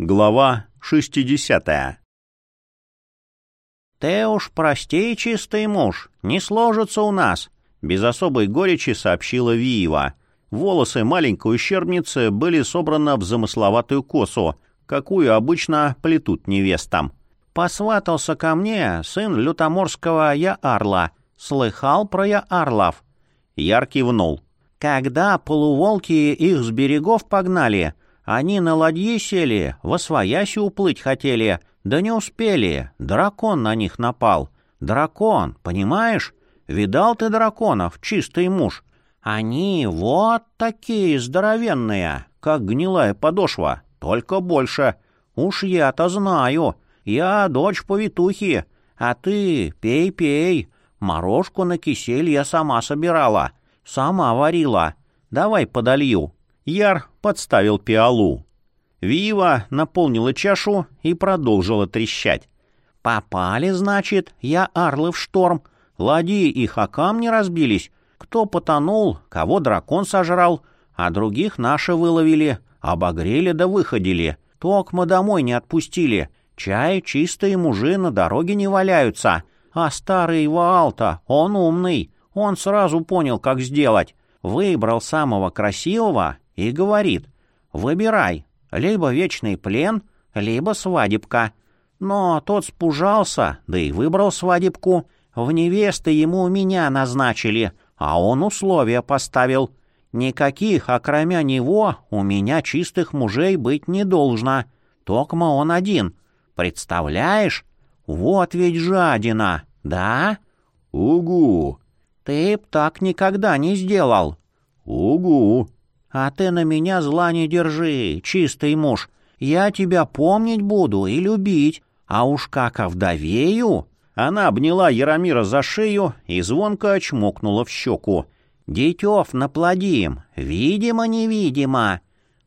Глава 60 «Ты уж прости, чистый муж, не сложится у нас», — без особой горечи сообщила Виева. Волосы маленькой ущербницы были собраны в замысловатую косу, какую обычно плетут невестам. «Посватался ко мне сын лютоморского Яарла. Слыхал про Яарлов?» Яр кивнул. «Когда полуволки их с берегов погнали, они на ладье сели, во свояси уплыть хотели, да не успели, дракон на них напал. Дракон, понимаешь? Видал ты драконов, чистый муж? Они вот такие здоровенные, как гнилая подошва, только больше. Уж я-то знаю, я дочь повитухи, а ты пей-пей. Морожку на кисель я сама собирала, сама варила. Давай подолью. Яр подставил пиалу. Вива наполнила чашу и продолжила трещать. «Попали, значит, я орлы в шторм. Ладьи их о камни разбились. Кто потонул, кого дракон сожрал, а других наши выловили, обогрели да выходили. Токма домой не отпустили. Чай чистые мужи на дороге не валяются. А старый Ваалта, он умный. Он сразу понял, как сделать. Выбрал самого красивого и говорит, «Выбирай, либо вечный плен, либо свадебка». Но тот спужался, да и выбрал свадебку. В невесты ему меня назначили, а он условия поставил. Никаких, окромя него, у меня чистых мужей быть не должно. Токма он один. Представляешь? Вот ведь жадина, да? Угу. Ты б так никогда не сделал. Угу. А ты на меня зла не держи, чистый муж. Я тебя помнить буду и любить. А уж как овдовею...» Она обняла Яромира за шею и звонко чмокнула в щеку. «Детев наплодим, видимо-невидимо!»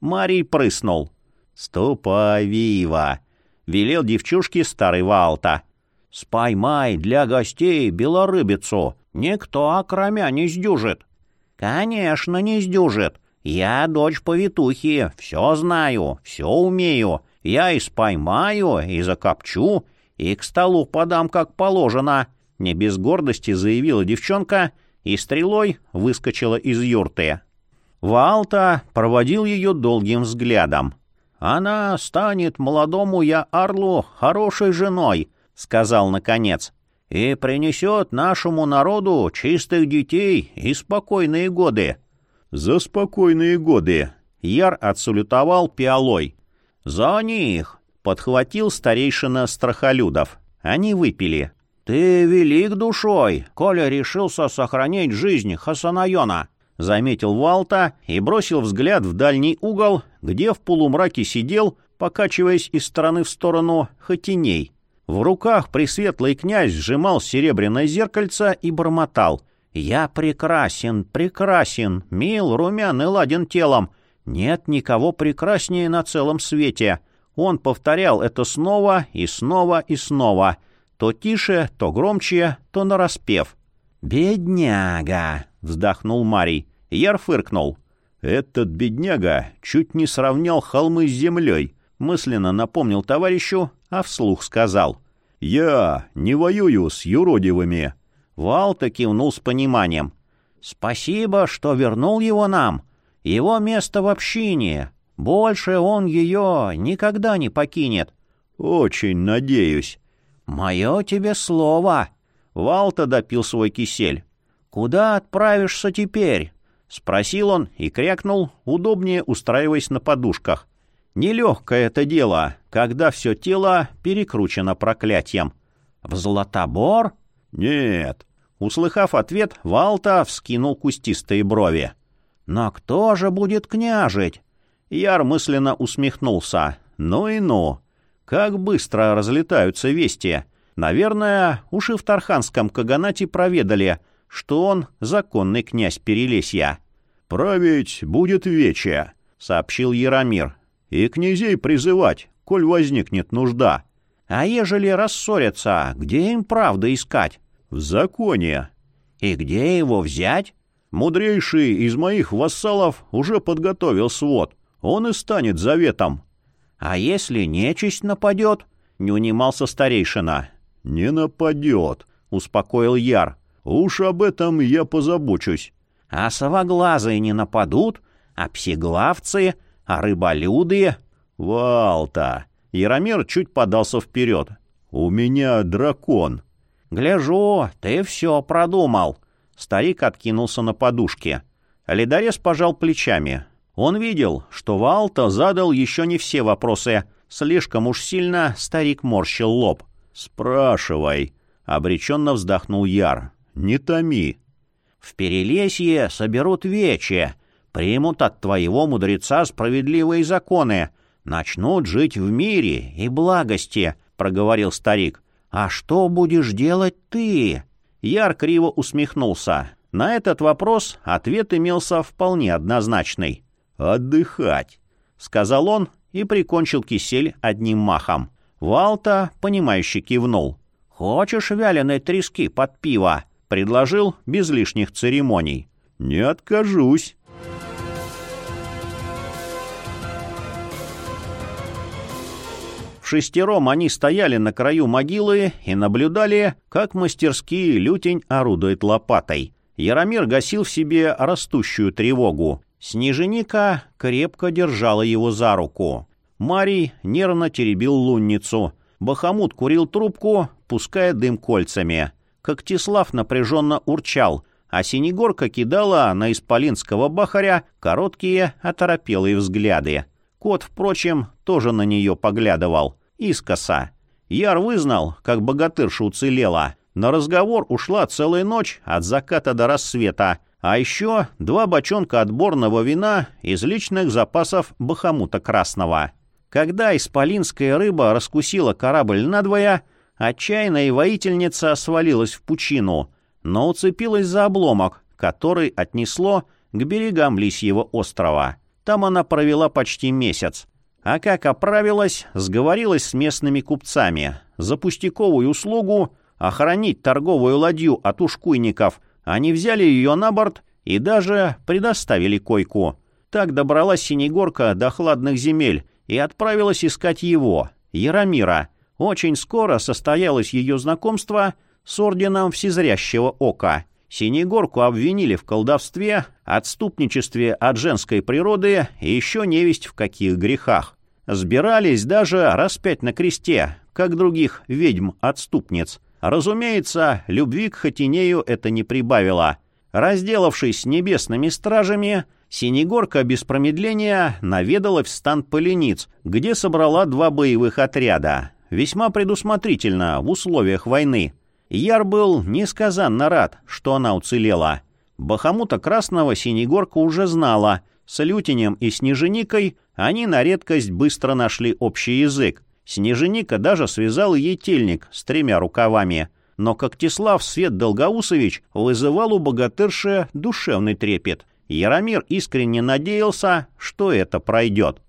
Марий прыснул. «Ступай, Вива!» — велел девчушке старый Валта. «Споймай для гостей белорыбицу, никто окромя не сдюжит». «Конечно, не сдюжит. Я дочь повитухи, все знаю, все умею. Я и споймаю, и закопчу, и к столу подам, как положено», — не без гордости заявила девчонка и стрелой выскочила из юрты. Валта проводил ее долгим взглядом. «Она станет молодому я Арлу хорошей женой», — сказал наконец, «и принесет нашему народу чистых детей и спокойные годы». «За спокойные годы!» Яр отсалютовал пиалой. «За них!» — подхватил старейшина Страхолюдов. Они выпили. «Ты велик душой, Коля решился сохранить жизнь Хасанайона», — заметил Валта и бросил взгляд в дальний угол, где в полумраке сидел, покачиваясь из стороны в сторону, Хатиней. В руках пресветлый князь сжимал серебряное зеркальце и бормотал — «Я прекрасен, прекрасен, мил, румян и ладен телом. Нет никого прекраснее на целом свете». Он повторял это снова и снова и снова. То тише, то громче, то нараспев. «Бедняга!» — вздохнул Марий. Яр фыркнул. «Этот бедняга чуть не сравнял холмы с землей», — мысленно напомнил товарищу, а вслух сказал. «Я не воюю с юродивыми». Валта кивнул с пониманием. «Спасибо, что вернул его нам. Его место в общине. Больше он ее никогда не покинет». «Очень надеюсь». «Мое тебе слово». Валта допил свой кисель. «Куда отправишься теперь?» — спросил он и крякнул, удобнее устраиваясь на подушках. Нелегкое это дело, когда все тело перекручено проклятием. «В Златобор?» «Нет». Услыхав ответ, Валта вскинул кустистые брови. «Но кто же будет княжить?» Яр мысленно усмехнулся. «Ну и ну! Как быстро разлетаются вести! Наверное, уж и в Тарханском Каганате проведали, что он законный князь Перелесья». «Править будет вече», — сообщил Яромир. «И князей призывать, коль возникнет нужда». «А ежели рассорятся, где им правда искать?» В законе. И где его взять? Мудрейший из моих вассалов уже подготовил свод. Он и станет заветом. А если нечисть нападет? Не унимался старейшина. Не нападет, успокоил Яр. Уж об этом я позабочусь. А совоглазые не нападут? А псиглавцы? А рыболюды? Валта! Яромир чуть подался вперед. У меня дракон. Гляжу, ты все продумал. Старик откинулся на подушке. Ледорез пожал плечами. Он видел, что Валта задал еще не все вопросы. Слишком уж сильно старик морщил лоб. «Спрашивай», — обреченно вздохнул Яр. «Не томи». «В Перелесье соберут вечи, примут от твоего мудреца справедливые законы, начнут жить в мире и благости», — проговорил старик. «А что будешь делать ты?» Яр криво усмехнулся. На этот вопрос ответ имелся вполне однозначный. «Отдыхать», — сказал он и прикончил кисель одним махом. Валта, понимающе кивнул. «Хочешь вяленой трески под пиво?» — предложил без лишних церемоний. «Не откажусь». Шестером они стояли на краю могилы и наблюдали, как мастерски лютень орудует лопатой. Яромир гасил в себе растущую тревогу. Снеженика крепко держала его за руку. Марий нервно теребил лунницу. Бахамут курил трубку, пуская дым кольцами. Когтислав напряженно урчал, а Синегорка кидала на исполинского бахаря короткие, оторопелые взгляды. Кот, впрочем, тоже на нее поглядывал. Искоса. Яр вызнал, как богатырша уцелела. На разговор ушла целая ночь от заката до рассвета, а еще два бочонка отборного вина из личных запасов Бахамута Красного. Когда исполинская рыба раскусила корабль надвое, отчаянная воительница свалилась в пучину, но уцепилась за обломок, который отнесло к берегам Лисьего острова. Там она провела почти месяц. А как оправилась, сговорилась с местными купцами. За пустяковую услугу охранить торговую ладью от ушкуйников они взяли ее на борт и даже предоставили койку. Так добралась Синегорка до хладных земель и отправилась искать его, Яромира. Очень скоро состоялось ее знакомство с орденом Всезрящего Ока. Синегорку обвинили в колдовстве, отступничестве от женской природы и еще невесть в каких грехах. Сбирались даже распять на кресте, как других ведьм-отступниц. Разумеется, любви к Хатинею это не прибавило. Разделавшись с небесными стражами, Синегорка без промедления наведалась в стан полениц, где собрала два боевых отряда. Весьма предусмотрительно в условиях войны. Яр был несказанно рад, что она уцелела. Бахамута Красного Синегорка уже знала. С Лютинем и Снеженикой они на редкость быстро нашли общий язык. Снеженика даже связал ей тельник с тремя рукавами. Но Когтислав Свет Долгоусович вызывал у богатырши душевный трепет. Яромир искренне надеялся, что это пройдет.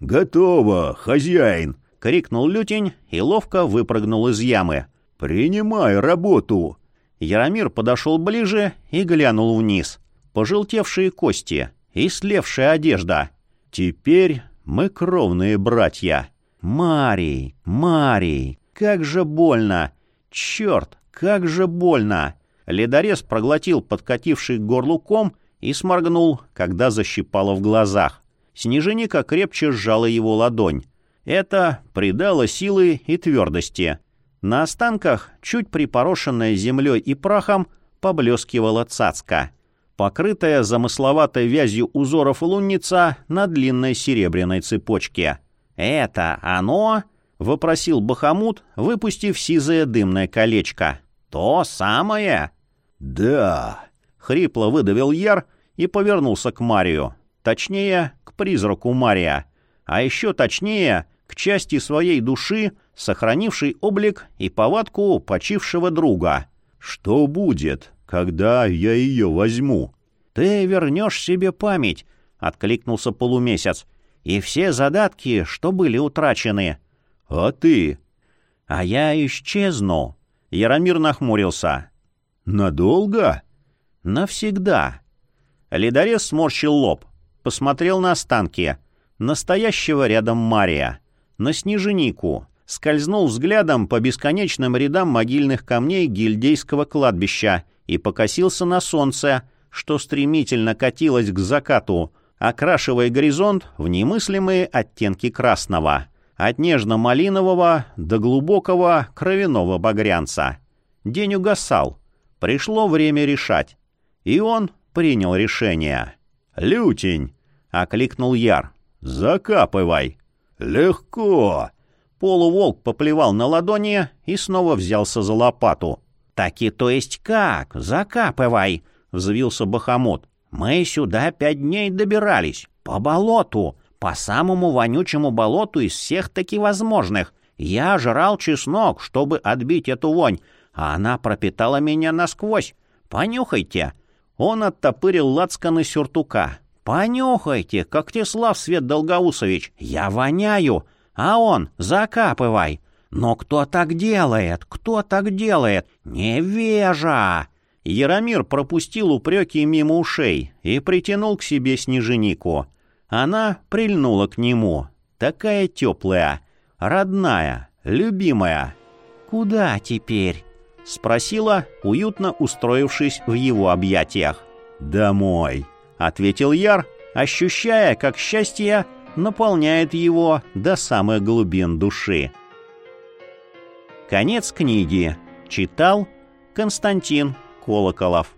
«Готово, хозяин!» — крикнул Лютень и ловко выпрыгнул из ямы. «Принимай работу!» Яромир подошел ближе и глянул вниз. Пожелтевшие кости и слевшая одежда. «Теперь мы кровные братья!» «Марий, Марий, как же больно! Черт, как же больно!» Ледорез проглотил подкативший к горлу ком и сморгнул, когда защипало в глазах. Снеженика крепче сжала его ладонь. Это придало силы и твердости. На останках, чуть припорошенная землей и прахом, поблескивала цацка. Покрытая замысловатой вязью узоров лунница на длинной серебряной цепочке — «Это оно?» — вопросил Бахамут, выпустив сизое дымное колечко. «То самое?» «Да!» — хрипло выдавил Яр и повернулся к Марию. Точнее, к призраку Мария. А еще точнее, к части своей души, сохранившей облик и повадку почившего друга. «Что будет, когда я ее возьму?» «Ты вернешь себе память», — откликнулся полумесяц и все задатки, что были утрачены. А ты? А я исчезну. Яромир нахмурился. Надолго? Навсегда. Ледорез сморщил лоб, посмотрел на останки. настоящего рядом Мария, на снеженику, скользнул взглядом по бесконечным рядам могильных камней гильдейского кладбища и покосился на солнце, что стремительно катилось к закату, окрашивая горизонт в немыслимые оттенки красного, от нежно-малинового до глубокого кровяного багрянца. День угасал. Пришло время решать. И он принял решение. «Лютень!» — окликнул Яр. «Закапывай!» «Легко!» Полуволк поплевал на ладони и снова взялся за лопату. «Так и то есть как? Закапывай!» — взвился Бахомут. «Мы сюда пять дней добирались. По болоту. По самому вонючему болоту из всех таки возможных. Я жрал чеснок, чтобы отбить эту вонь, а она пропитала меня насквозь. Понюхайте!» Он оттопырил лацканы сюртука. «Понюхайте, как Теслав Свет Долгоусович, я воняю, а он закапывай. Но кто так делает? Кто так делает? Невежа!» Яромир пропустил упреки мимо ушей и притянул к себе снеженику. Она прильнула к нему, такая теплая, родная, любимая. «Куда теперь?» — спросила, уютно устроившись в его объятиях. «Домой», — ответил Яр, ощущая, как счастье наполняет его до самых глубин души. Конец книги. Читал Константин Колоколов.